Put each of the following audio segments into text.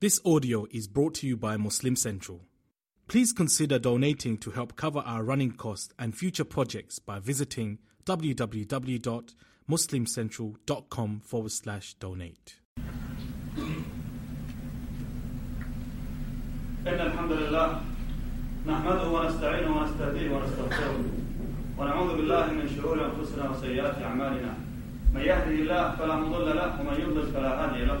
This audio is brought to you by Muslim Central. Please consider donating to help cover our running costs and future projects by visiting www.muslimcentral.com forward slash donate. إن الحمد لله نحمده ونستعينه ونستهديه ونستغفره ونعوذ بالله من شرور أنفسنا وسيئات أعمالنا من يهده الله فلا مضل له ومن يضلل فلا هادي له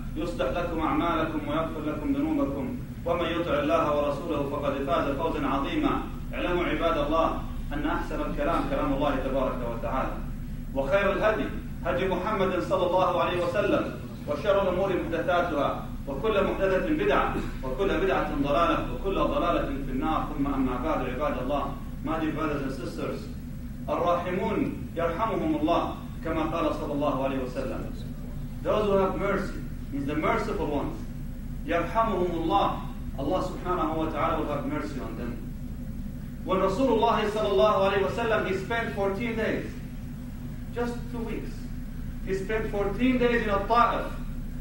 يصلح لكم أعمالكم ويغفر لكم ذنوبكم. ومن يطع الله ورسوله فقد فاز فوزا عظيما. اعلموا عباد الله أن أحسن الكلام كلام الله تبارك وتعالى. وخير الهدي هدي محمد صلى الله عليه وسلم وشر الأمور محدثاتها وكل محدثة بدعة وكل بدعة ضلالة وكل ضلالة في النار. ثم أما بعد عباد الله my dear brothers and sisters الراحمون يرحمهم الله كما قال صلى الله عليه وسلم. Those who have mercy He's the merciful ones. Yarhamuhumullah. Allah subhanahu wa ta'ala will have mercy on them. When Rasulullah sallallahu alayhi wasallam, he spent 14 days, just two weeks. He spent 14 days in a ta'if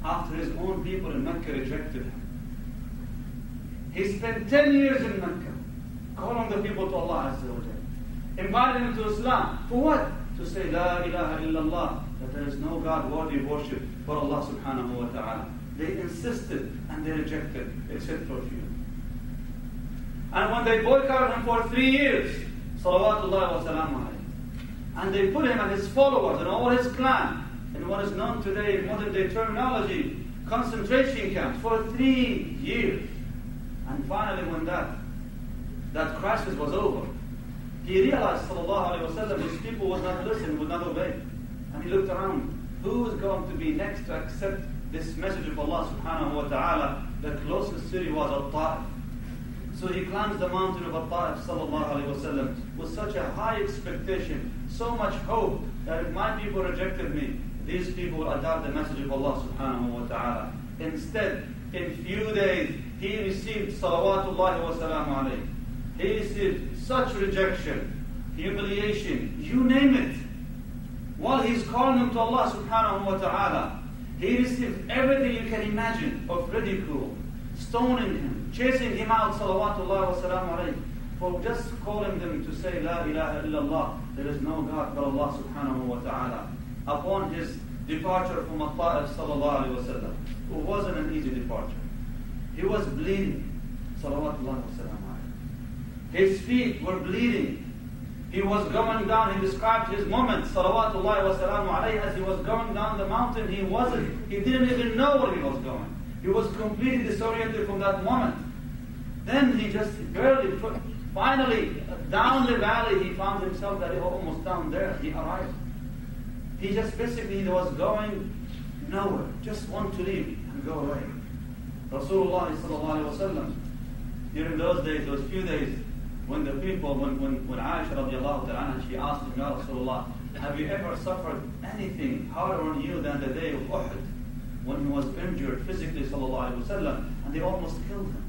after his own people in Mecca rejected him. He spent 10 years in Mecca calling the people to Allah Azza wa Jalla, inviting them to Islam. For what? To say La ilaha illallah that there is no God worthy of worship but Allah subhanahu wa ta'ala. They insisted and they rejected except for a few. And when they boycotted him for three years salawatullah wa salam and they put him and his followers and all his clan in what is known today in modern day terminology concentration camps for three years. And finally when that that crisis was over he realized wasallam his people would not listen would not obey. And he looked around who is going to be next to accept this message of Allah subhanahu wa ta'ala? The closest city was al-Ta'if. So he climbs the mountain of al-Ta'if wasallam with such a high expectation so much hope that if my people rejected me these people will adopt the message of Allah subhanahu wa ta'ala. Instead in few days he received salawatullahi wa salamu alayhi he received such rejection, humiliation, you name it. While he's calling them to Allah subhanahu wa ta'ala, he received everything you can imagine of ridicule, stoning him, chasing him out, salawatullah wa salamu alayhi, for just calling them to say, La ilaha illallah, there is no God but Allah subhanahu wa ta'ala. Upon his departure from Al-Ta'if sallallahu alayhi wa sallam, it wasn't an easy departure. He was bleeding, salawatullah wa salamu his feet were bleeding. He was going down, he described his moment, salawatullahi wa salamu alayhi, as he was going down the mountain, he wasn't, he didn't even know where he was going. He was completely disoriented from that moment. Then he just barely, finally, down the valley, he found himself that he almost down there, he arrived. He just basically was going nowhere, just want to leave and go away. Rasulullah sallallahu alayhi wa sallam, during those days, those few days, when the people, when, when, when Aisha radiallahu ta'ala, she asked him, Ya Rasulullah, have you ever suffered anything harder on you than the day of Uhud, when he was injured physically, sallallahu alayhi wasallam, and they almost killed him?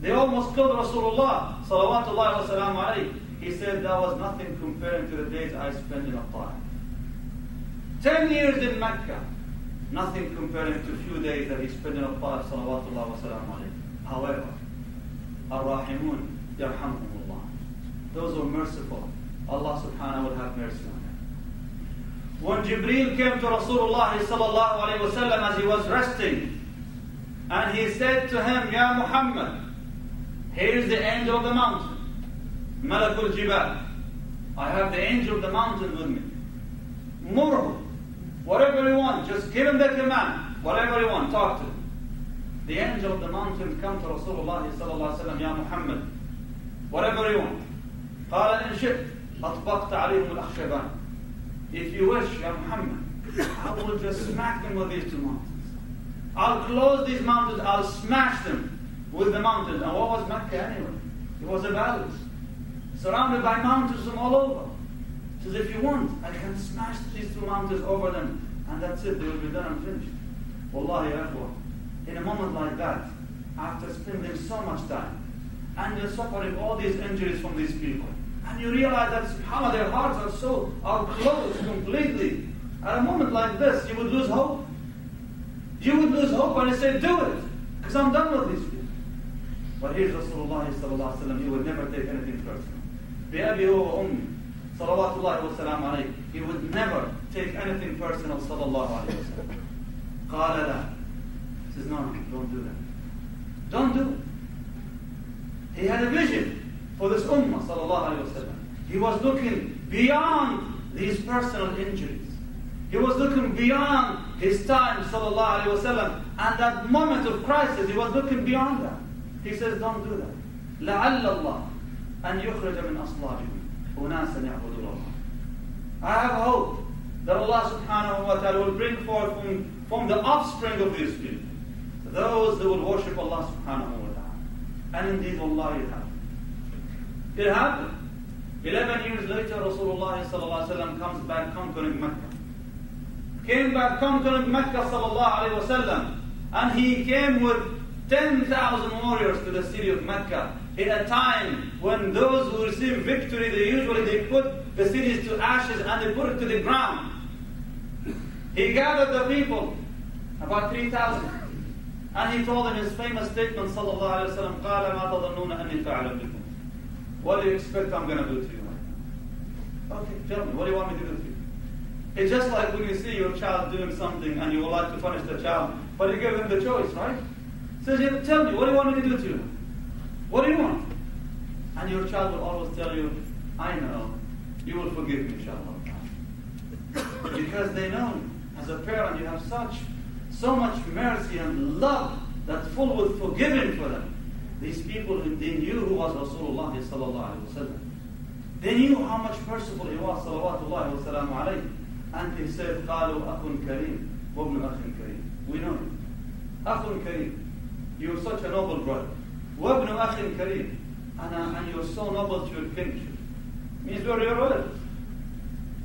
They almost killed Rasulullah, salawatullahi wa salam alayhi. He said, that was nothing comparing to the days I spent in Al-Ta'if. Ten years in Mecca, nothing comparing to a few days that he spent in Al-Ta'if, salawatullahi wa salam alayhi. However, Ar-Rahimun, yarhamhumullah. Those who are merciful, Allah subhanahu wa ta'ala will have mercy on them. When Jibreel came to Rasulullah sallallahu alayhi wa sallam as he was resting, and he said to him, Ya Muhammad, here's the angel of the mountain, Malakul Jibal. I have the angel of the mountain with me. Murhu, whatever you want, just give him the command, whatever you want, talk to him. The angel of the mountain come to Rasulullah sallallahu alayhi wa sallam, Ya Muhammad, whatever you want. قال إن شئت أطبقت عليهم الأخشبان. If you wish, Ya Muhammad, I will just smack them with these two mountains. I'll close these mountains, I'll smash them with the mountains. And what was Mecca anyway? It was a valley, surrounded by mountains from all over. He says, if you want, I can smash these two mountains over them, and that's it, they will be done and finished. Wallahi, akhwa, in a moment like that, after spending so much time, and you're suffering all these injuries from these people, and you realize that how their hearts are so are closed completely. At a moment like this, you would lose hope. You would lose hope and you say, do it, because I'm done with these people. But here's Rasulullah sallallahu alayhi wa he would never take anything personal. بأبي هو وأمي صلوات الله والسلام عليه He would never take anything personal صلى الله عليه وسلم. قال لا. He says, no, no, don't do that. Don't do it. He had a vision for this ummah, sallallahu alayhi wasallam. He was looking beyond these personal injuries. He was looking beyond his time, sallallahu alayhi wasallam, and that moment of crisis, he was looking beyond that. He says, don't do that. لعل الله أن يخرج من أصلابهم أناسا يعبدون الله. I have hope that Allah subhanahu wa ta'ala will bring forth from, from the offspring of these people those who will worship Allah subhanahu wa ta'ala. And indeed, Allah, it happened. It happened. Eleven years later, Rasulullah comes back conquering Mecca. Came back conquering Mecca sallallahu And he came with 10,000 warriors to the city of Mecca in a time when those who receive victory, they usually they put the cities to ashes and they put it to the ground. He gathered the people, about 3,000. And he told them his famous statement, sallallahu alayhi wa sallam, قَالَ مَا تَظَنُّونَ أَنِّي فَعَلَ بِكُمْ What do you expect I'm going to do to you? Okay, tell me, what do you want me to do to you? It's just like when you see your child doing something and you would like to punish the child, but you give him the choice, right? Says, so tell me, what do you want me to do to you? What do you want? And your child will always tell you, I know, you will forgive me, inshallah. because they know, as a parent, you have such, so much mercy and love that's full with forgiving for them. These people, they knew who was Rasulullah sallallahu alaihi wasallam. They knew how much merciful he was, salawatullahi wa salamu alayhi. And he said, قالوا أخ كريم وابن أخ كريم. We know him. أخ كريم. You're such a noble brother. وابن أخ كريم. And, uh, and you're so noble to your kinship. Means we're your relatives.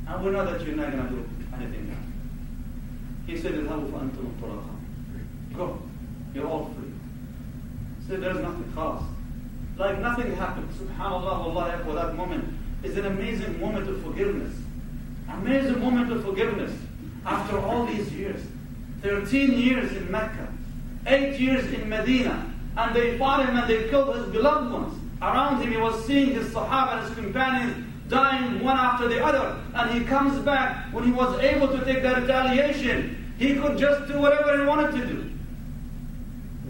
And we know that you're not going to do anything now. He said, اذهبوا فأنتم الطلقاء. Go. You're all free. He said, there's nothing. خلاص. Like nothing happened. Subhanallah, Allah, for that moment is an amazing moment of forgiveness. Amazing moment of forgiveness after all these years. 13 years in Mecca, 8 years in Medina, and they fought him and they killed his beloved ones. Around him, he was seeing his Sahaba and his companions dying one after the other. And he comes back when he was able to take that retaliation. He could just do whatever he wanted to do.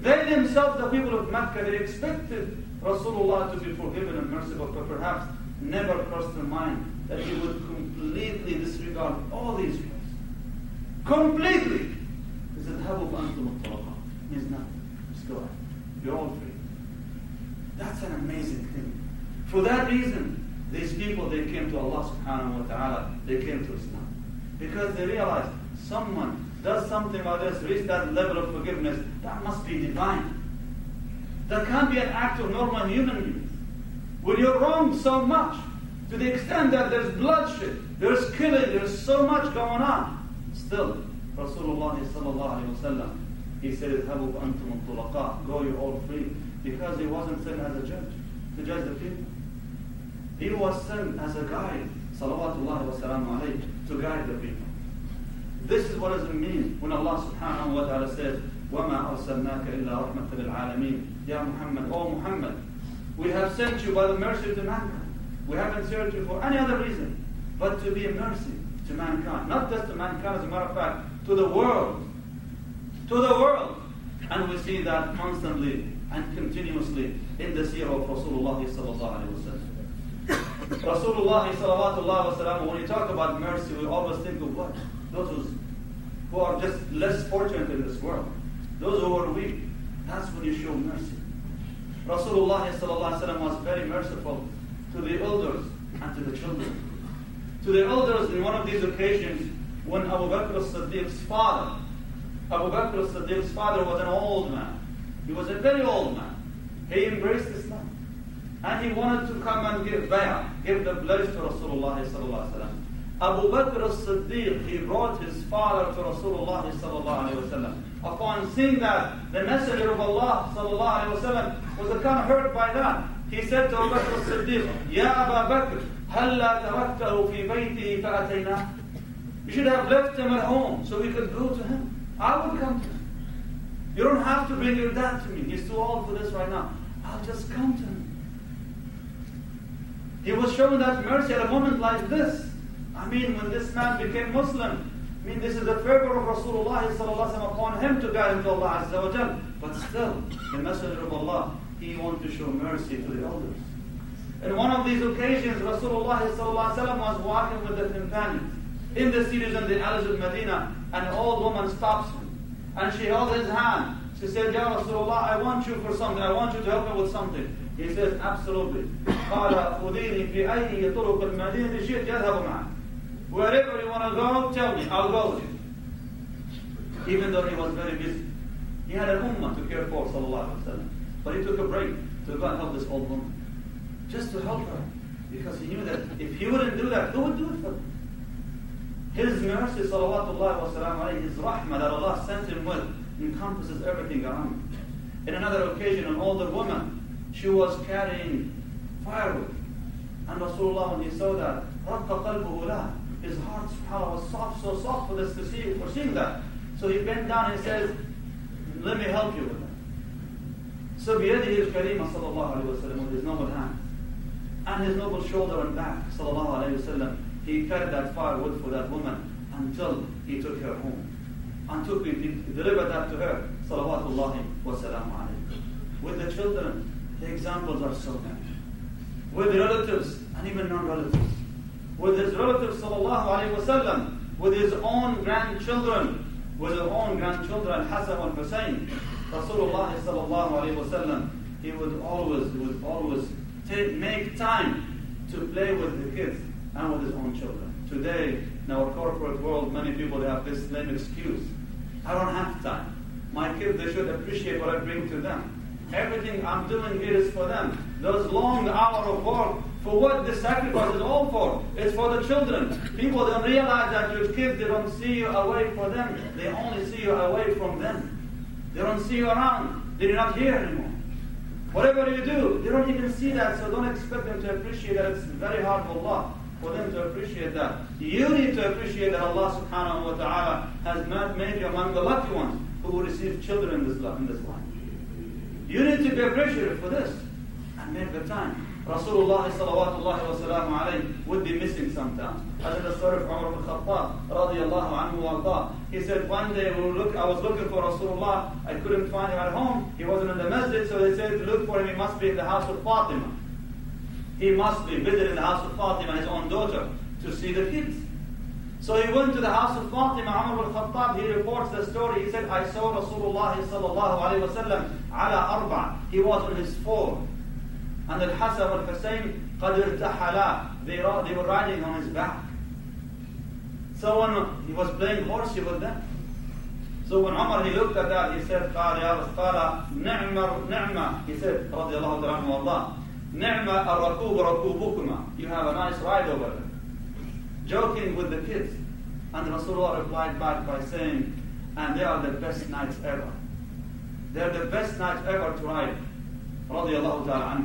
They themselves, the people of Mecca, they expected Rasulullah to be forgiven and merciful, but perhaps never crossed their mind that he would completely disregard all these years. Completely. He said, Habub antum means nothing. Just go ahead. You're all free. That's an amazing thing. For that reason, these people, they came to Allah subhanahu wa ta'ala, they came to Islam. Because they realized someone does something like this, reach that level of forgiveness, that must be divine. That can't be an act of normal human beings. When you're wrong so much, to the extent that there's bloodshed, there's killing, there's so much going on, still, Rasulullah sallallahu wasallam, he said, Go, you all free, because he wasn't sent as a judge to judge the people. He was sent as a guide, salawatullah wa salam alayhi, to guide the people. This is what does it mean when Allah subhanahu wa ta'ala says, وَمَا أَرْسَلْنَاكَ إِلَّا رَحْمَةً لِلْعَالَمِينَ Ya Muhammad, O Muhammad, we have sent you by the mercy to mankind. We haven't sent you for any other reason but to be a mercy to mankind. Not just to mankind, as a matter of fact, to the world. To the world. And we see that constantly and continuously in the seerah of Rasulullah sallallahu alayhi wa Rasulullah sallallahu when you talk about mercy, we always think of what? Those who are just less fortunate in this world. Those who are weak. That's when you show mercy. Rasulullah sallallahu was very merciful to the elders and to the children. To the elders in one of these occasions, when Abu Bakr as-Siddiq's father, Abu Bakr as-Siddiq's father was an old man. He was a very old man. He embraced Islam. And he wanted to come and give bay'ah, give the pledge to Rasulullah sallallahu alaihi wasallam. Abu Bakr as-Siddiq, he brought his father to Rasulullah sallallahu alaihi wasallam. Upon seeing that, the Messenger of Allah sallallahu alaihi wasallam was kind of hurt by that. He said to Abu Bakr as-Siddiq, Ya Abu Bakr, هلا تركته في بيته فأتيناه You should have left him at home so we could go to him. I would come to him. You don't have to bring your dad to me. He's too old for this right now. I'll just come to him. He was shown that mercy at a moment like this. I mean, when this man became Muslim, I mean, this is the favor of Rasulullah upon him to guide him to Allah Azza wa Jal. But still, the Messenger of Allah, he wanted to show mercy to the elders. In one of these occasions, Rasulullah was walking with the companions in the cities and the alleys of Medina, and an old woman stops him. And she held his hand. She said, Ya Rasulullah, I want you for something. I want you to help me with something. He says, absolutely. Wherever you want to go, tell me. I'll go with you. Even though he was very busy. He had a ummah to care for, sallallahu alayhi But he took a break to go and help this old woman. Just to help her. Because he knew that if he wouldn't do that, who would do it for him? His mercy, salawatullah wa salam his rahmah that Allah sent him with, encompasses everything around. In another occasion, an older woman, she was carrying firewood. And Rasulullah, when he saw that, his heart, subhanAllah, was soft, so soft for this to see, for seeing that. So he bent down and said, let me help you with that. So بيده الكريمة صلى الله عليه وسلم with his noble hand and his noble shoulder and back صلى الله عليه وسلم he carried that firewood for that woman until he took her home. Until he delivered that to her. Salawatullahi wa salamu With the children, the examples are so many. With relatives and even non-relatives. With his relatives, sallallahu wasallam, with his own grandchildren, with his own grandchildren, Hassan and Hussein, Rasulullah sallallahu wasallam, he would always, would always take, make time to play with the kids and with his own children. Today, in our corporate world, many people have this lame excuse. I don't have time. My kids, they should appreciate what I bring to them. Everything I'm doing here is for them. Those long hours of work, for what the sacrifice is all for? It's for the children. People don't realize that your kids, they don't see you away from them. They only see you away from them. They don't see you around. They're not here anymore. Whatever you do, they don't even see that, so don't expect them to appreciate that. It's very hard for Allah for them to appreciate that. You need to appreciate that Allah subhanahu wa ta'ala has made you among the lucky ones who will receive children in this life. You need to be appreciative for this and make the time. Rasulullah sallallahu wa would be missing sometimes. As in the story of Umar ibn Khattab radiallahu anhu wa He said one day we look, I was looking for Rasulullah, I couldn't find him at home, he wasn't in the masjid, so they said to look for him, he must be in the house of Fatima he must be visiting the house of Fatima, his own daughter, to see the kids. So he went to the house of Fatima, Umar al-Khattab, he reports the story. He said, I saw Rasulullah sallallahu alayhi wa sallam ala arba. He was on his four. And al-Hasan al-Hussein قد ارتحلا. They, they were riding on his back. So when he was playing horsey with them, so when Umar he looked at that, he said, قال يا قال نعم نعمة. He said, رضي الله عنه نعم الركوب ركوبكما. You have a nice ride over there. Joking with the kids. And Rasulullah replied back by saying, and they are the best knights ever. They're the best knights ever to ride. Radiallahu ta'ala.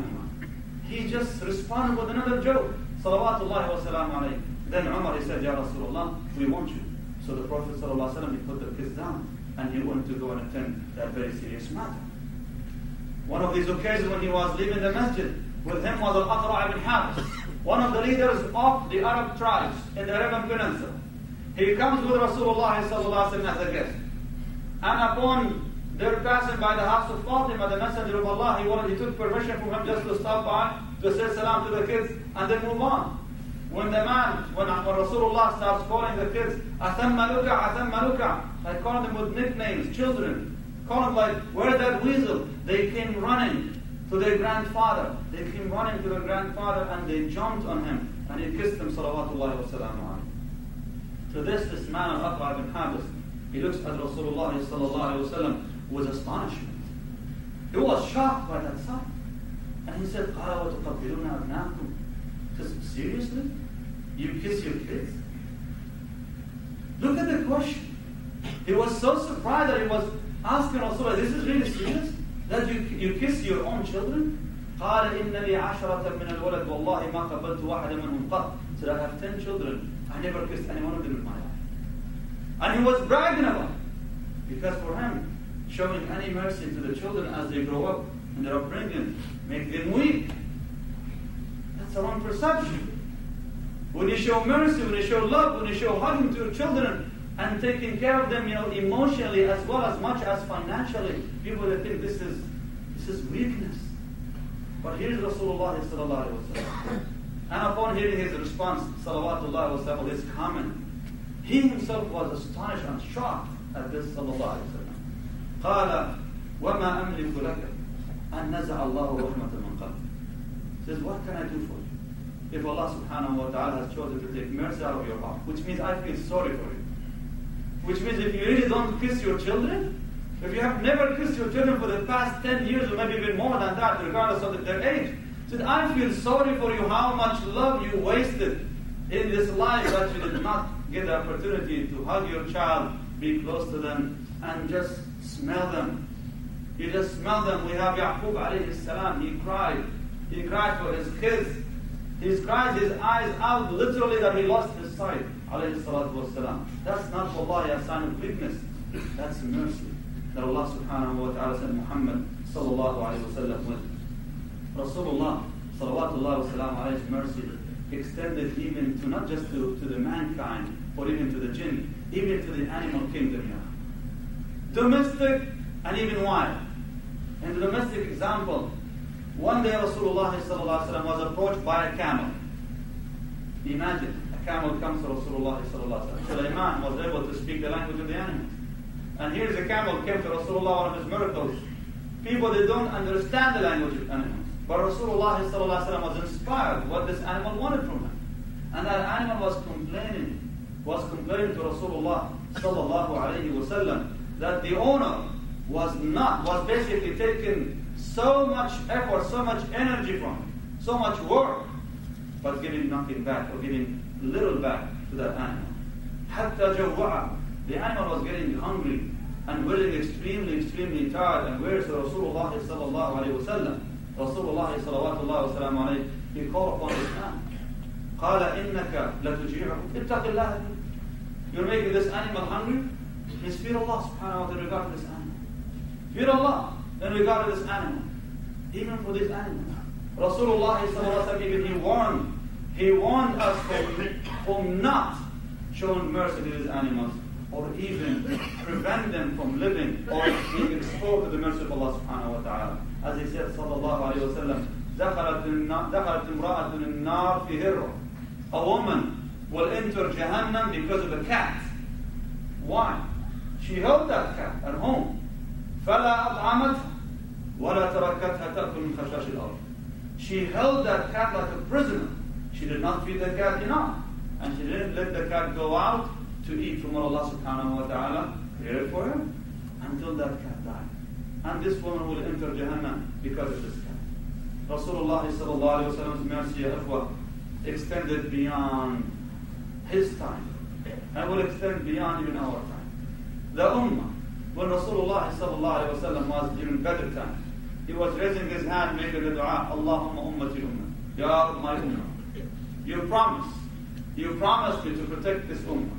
He just responded with another joke. Salawatullahi wa salam. Then Umar he said, Ya Rasulullah, we want you. So the Prophet sallallahu he put the kids down and he went to go and attend that very serious matter. One of these occasions when he was leaving the masjid, with him was Al-Aqra' ibn Habs, one of the leaders of the Arab tribes in the Arabian Peninsula. He comes with Rasulullah as a guest. And upon their passing by the house of Fatima, the Messenger of Allah, he, wanted, he took permission from him just to stop by, to say salam to the kids, and then move on. When the man, when, when Rasulullah starts calling the kids, Athamma luka, Athamma luka, I call them with nicknames, children. Call them like, where that weasel? They came running to their grandfather. They came running to their grandfather and they jumped on him and he kissed him, salawatullahi wa To this, this man, Al-Aqra ibn Habis, He looks at Rasulullah sallallahu alayhi wasallam with astonishment. He was shocked by that sight. And he said, قَالَ وَتُقَبِّلُونَ أَبْنَاءَكُمْ He says, seriously? You kiss your kids? Look at the question. He was so surprised that he was asking Rasulullah, this is really serious? That you, you kiss your own children? قال إن لي عشرة من الولد والله ما قبلت واحدا منهم قط. Said I have ten children. I never kissed any one of them in my life. And he was bragging about it. Because for him, showing any mercy to the children as they grow up and their upbringing, make them weak. That's the wrong perception. When you show mercy, when you show love, when you show hugging to your children and taking care of them, you know, emotionally as well as much as financially, people will think this is this is weakness. But here's Rasulullah sallallahu alaihi wasallam. And upon hearing his response, salawatullah wasallam, his comment, he himself was astonished and shocked at this sallallahu alaihi wasallam. قال وما أملك لك أن نزع الله رحمة من قلبك. Says, what can I do for you? If Allah subhanahu wa ta'ala has chosen to take mercy out of your heart, which means I feel sorry for you. Which means if you really don't kiss your children, if you have never kissed your children for the past 10 years or maybe even more than that, regardless of their age, said, I feel sorry for you how much love you wasted in this life that you did not get the opportunity to hug your child, be close to them, and just smell them. You just smell them. We have Yaqub alayhi salam, he cried. He cried for his kids. He cried his eyes out literally that he lost his sight. Wasalam. That's not wallahi a sign of weakness. That's mercy that Allah subhanahu wa ta'ala sent Muhammad sallallahu alayhi wa sallam with. Rasulullah salawatullah wa salam alayhi mercy extended even to not just to, to the mankind, but even to the jinn, even to the animal kingdom. Domestic and even wild. In the domestic example, one day Rasulullah was approached by a camel. Imagine, camel comes to Rasulullah Sulaiman was able to speak the language of the animals. And here's a camel came to Rasulullah, one of his miracles. People, they don't understand the language of animals. But Rasulullah was inspired what this animal wanted from him. And that animal was complaining, was complaining to Rasulullah wasallam that the owner was not, was basically taking so much effort, so much energy from him, so much work, but giving nothing back or giving little back to that animal. حتى جوعه. The animal was getting hungry and getting extremely, extremely tired. And where's Rasulullah sallallahu alayhi wa sallam? Rasulullah sallallahu alayhi wa sallam, he called upon this man. قال إنك لتجيعه اتق الله You're making this animal hungry? Please fear Allah subhanahu wa ta'ala regard to this animal. Fear Allah in regard to this animal. Even for this animal. Rasulullah sallallahu even he warned, he warned us from, from not showing mercy to these animals or even prevent them from living or being exposed to the mercy of Allah subhanahu wa ta'ala. As he said sallallahu alayhi wa sallam, دخلت امرأة النار في هرة. A woman will enter Jahannam because of a cat. Why? She held that cat at home. فلا أطعمتها ولا تركتها تأكل من خشاش الأرض. She held that cat like a prisoner. She did not feed the cat enough. And she didn't let the cat go out to eat from what Allah subhanahu wa ta'ala created for her until that cat died. And this woman will enter Jahannam because of this cat. Rasulullah sallallahu alayhi wa sallam's mercy, extended beyond his time. And will extend beyond even our time. The Ummah, when Rasulullah sallallahu was during Badr time, he was raising his hand, making the dua, Allahumma ummati ummah. Ya my ummah. You promise, you promised me to protect this ummah.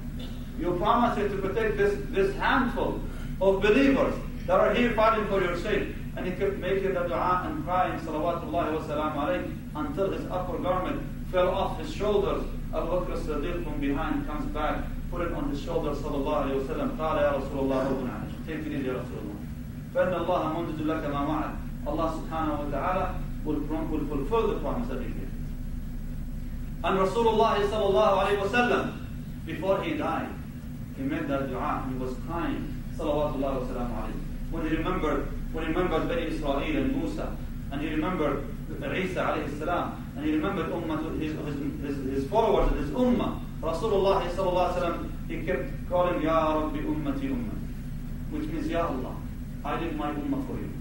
You promised me to protect this, this handful of believers that are here fighting for your sake. And he kept making the dua and crying, salawatullahi wa salam alayhi, until his upper garment fell off his shoulders. Abu Bakr as-Siddiq from behind comes back, put it on his shoulders, sallallahu alayhi wa sallam. قال يا رسول الله ربنا Take it easy, Ya Rasulullah. فإن الله منجد لك ما وعد. Allah subhanahu wa ta'ala will, will fulfill the promise that he gave. And Rasulullah sallallahu before he died, he made that dua. He was crying, salawatullah wa alayhi. When he remembered, when he remembered Bani Israel and Musa, and he remembered Isa alayhi salam, and he remembered ummah, his, his, his, his followers, his ummah, Rasulullah sallallahu alayhi he kept calling Ya Rabbi Ummati Ummati, which means Ya Allah, I leave my ummah for you.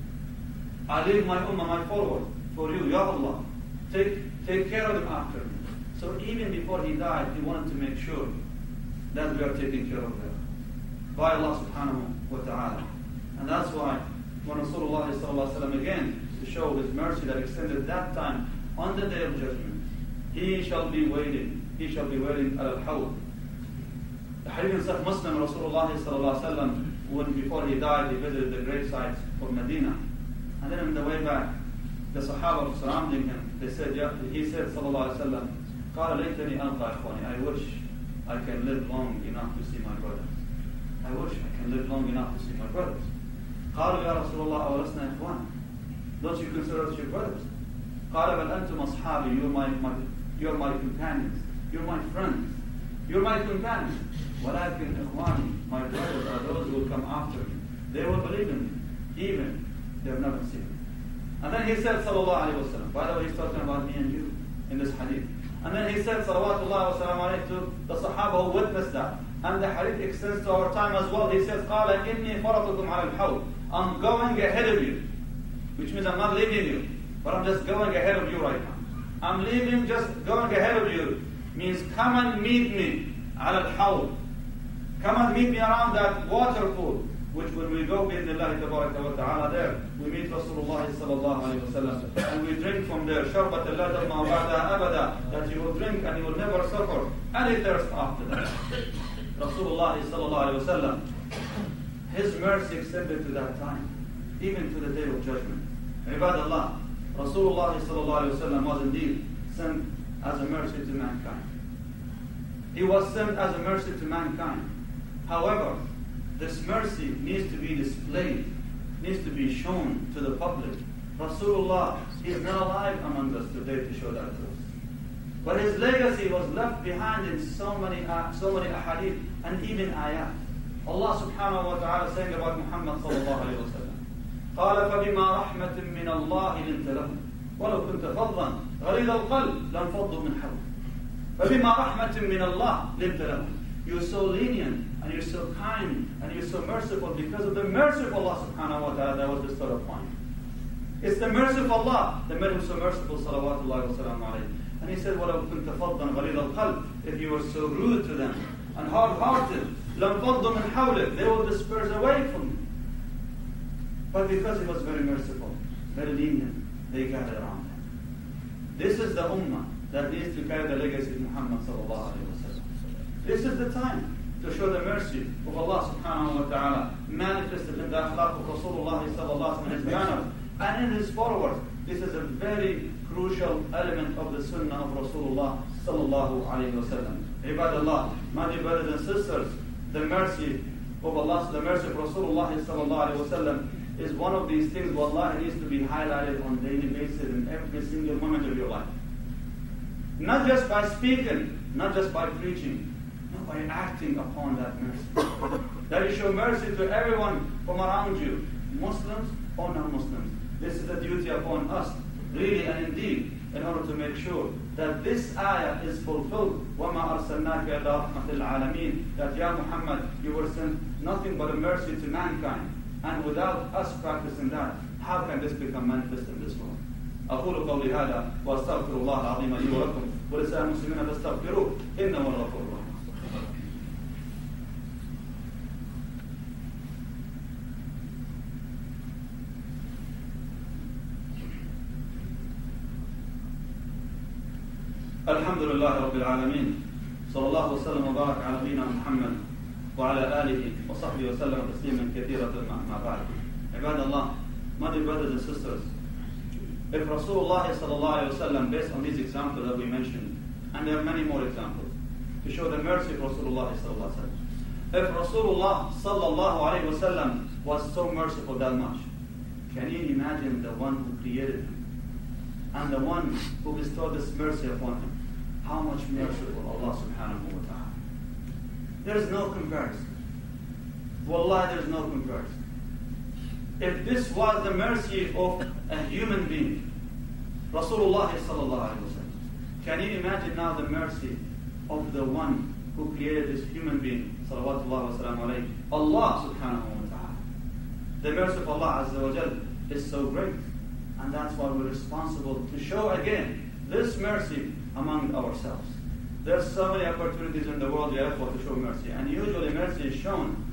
I leave my ummah, my followers, for you, Ya Allah. Take, take care of them after me. So even before he died, he wanted to make sure that we are taking care of them by Allah subhanahu wa ta'ala. And that's why when Rasulullah sallallahu again, to show his mercy that extended that time on the day of judgment, he shall be waiting, he shall be waiting at al-hawd. The hadith Sahih Muslim, Rasulullah sallallahu when before he died, he visited the grave sites of Medina. And then on the way back, the Sahaba surrounding him, they said, yeah, he said, sallallahu alaihi wasallam, قال ليتني ألقى إخواني. I wish I can live long enough to see my brothers. I wish I can live long enough to see my brothers. قالوا يا رسول الله أولسنا إخوان Don't you consider us your brothers? قال بل أنتم أصحابي You're my, my, you're my companions. You're my friends. You're my companions. ولكن إخواني My brothers are those who will come after me. They will believe in me. Even they have never seen me. And then he said sallallahu alayhi wa sallam. By the way, he's talking about me and you in this hadith. And then he said, salawatullah wa alayhi, to the Sahaba who witnessed that. And the hadith extends to our time as well. He says, "Qala inni فَرَطُكُمْ al-Hawd." I'm going ahead of you. Which means I'm not leaving you. But I'm just going ahead of you right now. I'm leaving, just going ahead of you. Means come and meet me. al-Hawd. Come and meet me around that water pool which when we go in the ta'ala there, we meet Rasulullah sallallahu and we drink from there, sharbat al abada, that you will drink and you will never suffer any thirst after that. Rasulullah sallallahu alayhi Wasallam, his mercy extended to that time, even to the day of judgment. Ibadallah, Rasulullah sallallahu alayhi wa was indeed sent as a mercy to mankind. He was sent as a mercy to mankind. However, this mercy needs to be displayed, needs to be shown to the public. Rasulullah is not alive among us today to show that to us. But his legacy was left behind in so many, uh, so many ahadith and even ayat. Allah subhanahu wa ta'ala saying about Muhammad sallallahu alayhi wa sallam. قال فبما رحمة من الله لنت لهم ولو كنت فظا غليظ القلب لانفضوا من حولك فبما رحمة من الله لنت لهم You're so lenient and you're so kind and you're so merciful because of the mercy of Allah subhanahu wa ta'ala that was bestowed upon you. It's the mercy of Allah that made him so merciful salawatullahi wa sallam alayhi. And he said, وَلَوْ كُنْتَ فَضًّا غَلِيظَ الْقَلْبِ If you were so rude to them and hard-hearted لَنْفَضُّ مِنْ حَوْلِكَ They will disperse away from you. But because he was very merciful, very lenient, they gathered around him. This is the ummah that needs to carry the legacy of Muhammad sallallahu alayhi wa This is the time to show the mercy of Allah subhanahu wa ta'ala manifested in the akhlaq of Rasulullah sallallahu alayhi wa his and in his followers. This is a very crucial element of the sunnah of Rasulullah sallallahu alayhi wa sallam. Ibadallah, my brothers and sisters, the mercy of Allah, the mercy of Rasulullah sallallahu is one of these things Allah needs to be highlighted on a daily basis in every single moment of your life. Not just by speaking, not just by preaching, by acting upon that mercy. that you show mercy to everyone from around you, Muslims or non-Muslims. This is a duty upon us, really and indeed in order to make sure that this ayah is fulfilled. وَمَا أَرْسَلْنَاكَ إِلَّا رَحْمَةً لِلْعَالَمِينَ That, Ya Muhammad, you were sent nothing but a mercy to mankind. And without us practicing that, how can this become manifest in this world? أقول قولي هذا وأستغفر الله العظيم لي ولكم ولسائر المسلمين فاستغفروه إنه هو الغفور الرحيم الحمد لله رب العالمين صلى الله وسلم وبارك على نبينا محمد وعلى آله وصحبه وسلم تسليما كثيرا ما بعد عباد الله my dear brothers and sisters if Rasulullah sallallahu alayhi wasallam based on these examples that we mentioned and there are many more examples to show the mercy of Rasulullah sallallahu alayhi wasallam if Rasulullah sallallahu alayhi wasallam was so merciful that much can you imagine the one who created him and the one who bestowed this mercy upon him How much merciful Allah subhanahu wa ta'ala. There is no comparison. Wallah, there is no comparison. If this was the mercy of a human being, Rasulullah sallallahu alayhi wa can you imagine now the mercy of the one who created this human being, salawatullah wa alayhi, Allah subhanahu wa ta'ala. The mercy of Allah Azza wa Jal is so great. And that's why we're responsible to show again this mercy among ourselves. There's so many opportunities in the world, we have for to show mercy. And usually mercy is shown.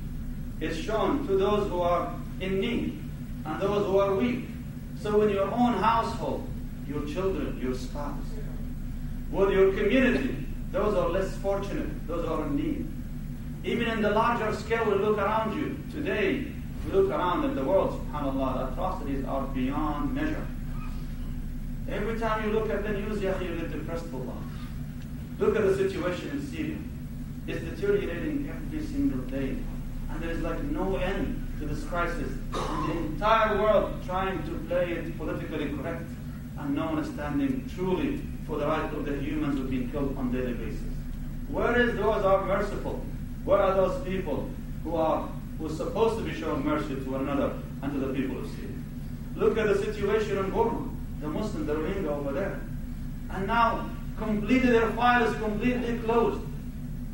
It's shown to those who are in need and those who are weak. So in your own household, your children, your spouse, with your community, those are less fortunate, those are in need. Even in the larger scale, we look around you. Today, we look around in the world, subhanAllah, the atrocities are beyond measure. Every time you look at the news, you get depressed for Allah. Look at the situation in Syria. It's deteriorating every single day. And there is like no end to this crisis. And the entire world trying to play it politically correct. And no one is standing truly for the right of the humans who've been killed on daily basis. Where is those who are merciful? Where are those people who are who are supposed to be showing mercy to one another and to the people of Syria? Look at the situation in Burma, the Muslims, the Rohingya over there. And now completely their file is completely closed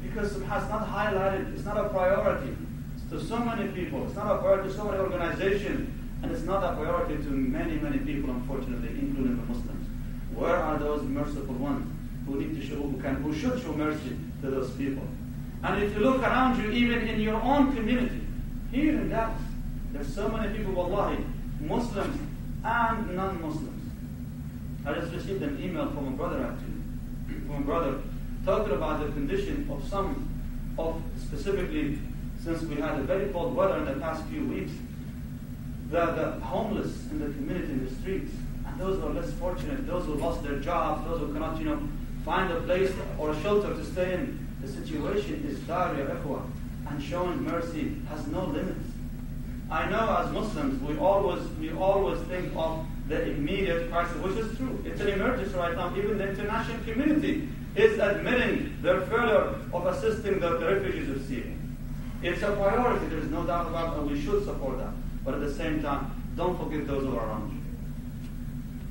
because has not highlighted, it's not a priority to so many people, it's not a priority to so many organizations, and it's not a priority to many, many people, unfortunately, including the Muslims. Where are those merciful ones who need to show, who can, who should show mercy to those people? And if you look around you, even in your own community, here in Dallas, there's so many people, wallahi, Muslims and non-Muslims. I just received an email from a brother actually, from a brother, talking about the condition of some, of specifically, since we had a very cold weather in the past few weeks, the, the homeless in the community, in the streets, and those who are less fortunate, those who lost their jobs, those who cannot, you know, find a place or a shelter to stay in. The situation is dire, ikhwa, and showing mercy has no limits. I know as Muslims, we always, we always think of the immediate crisis, which is true. It's an emergency right now. Even the international community is admitting their failure of assisting the, refugees of Syria. It's a priority, there's no doubt about it, and we should support that. But at the same time, don't forget those who are around you.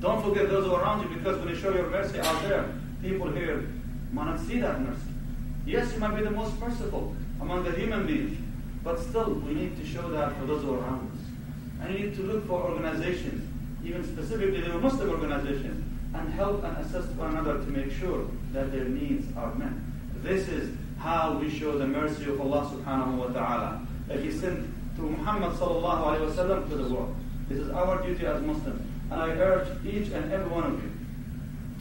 Don't forget those who are around you because when you show your mercy out there, people here might not see that mercy. Yes, you might be the most merciful among the human beings, but still, we need to show that for those who are around us. And you need to look for organizations, even specifically the Muslim organizations, and help and assist one another to make sure that their needs are met. This is how we show the mercy of Allah subhanahu wa ta'ala. That He sent through Muhammad sallallahu alayhi wa sallam to the world. This is our duty as Muslims. And I urge each and every one of you,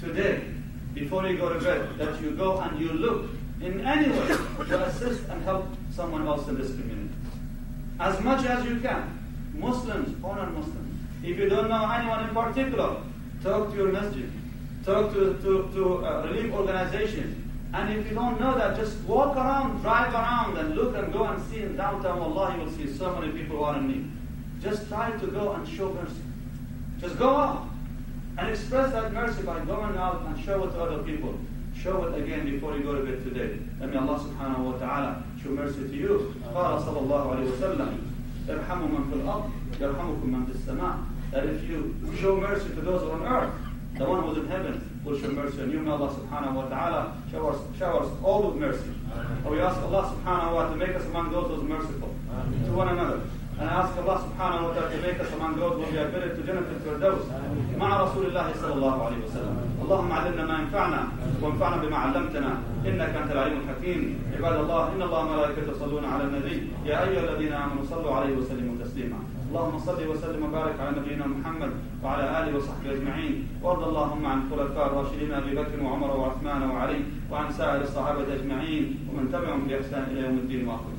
today, before you go to bed, that you go and you look in any way to assist and help someone else in this community. As much as you can, Muslims or non-Muslims. If you don't know anyone in particular, talk to your masjid, talk to, to, to uh, relief organizations. And if you don't know that, just walk around, drive around, and look and go and see in downtown Allah, you will see so many people who are in need. Just try to go and show mercy. Just go out and express that mercy by going out and show it to other people. Show it again before you go to bed today. And may Allah subhanahu wa ta'ala show mercy to you. قال صلى الله عليه وسلم ارحموا من في الأرض يرحمكم من في السماء. That if you show mercy to those on earth, the one who's in heaven will show mercy on you. May Allah subhanahu wa ta'ala shower us, shower us all with mercy. And we ask Allah subhanahu wa ta'ala to make us among those who are merciful to one another. And I ask Allah subhanahu wa ta'ala to make us among those who will be admitted to Jannah al-Firdaus مع رسول الله صلى الله عليه وسلم. اللهم علمنا ما ينفعنا وانفعنا بما علمتنا انك انت العليم الحكيم. عباد الله ان الله وملائكته يصلون على النبي يا ايها الذين امنوا صلوا عليه وسلموا تسليما. اللهم صل وسلم وبارك على نبينا محمد وعلى آله وصحبه أجمعين. وارض اللهم عن الخلفاء الراشدين أبي بكر وعمر وعثمان وعلي وعن سائر الصحابة أجمعين ومن تبعهم بإحسان إلى يوم الدين واخر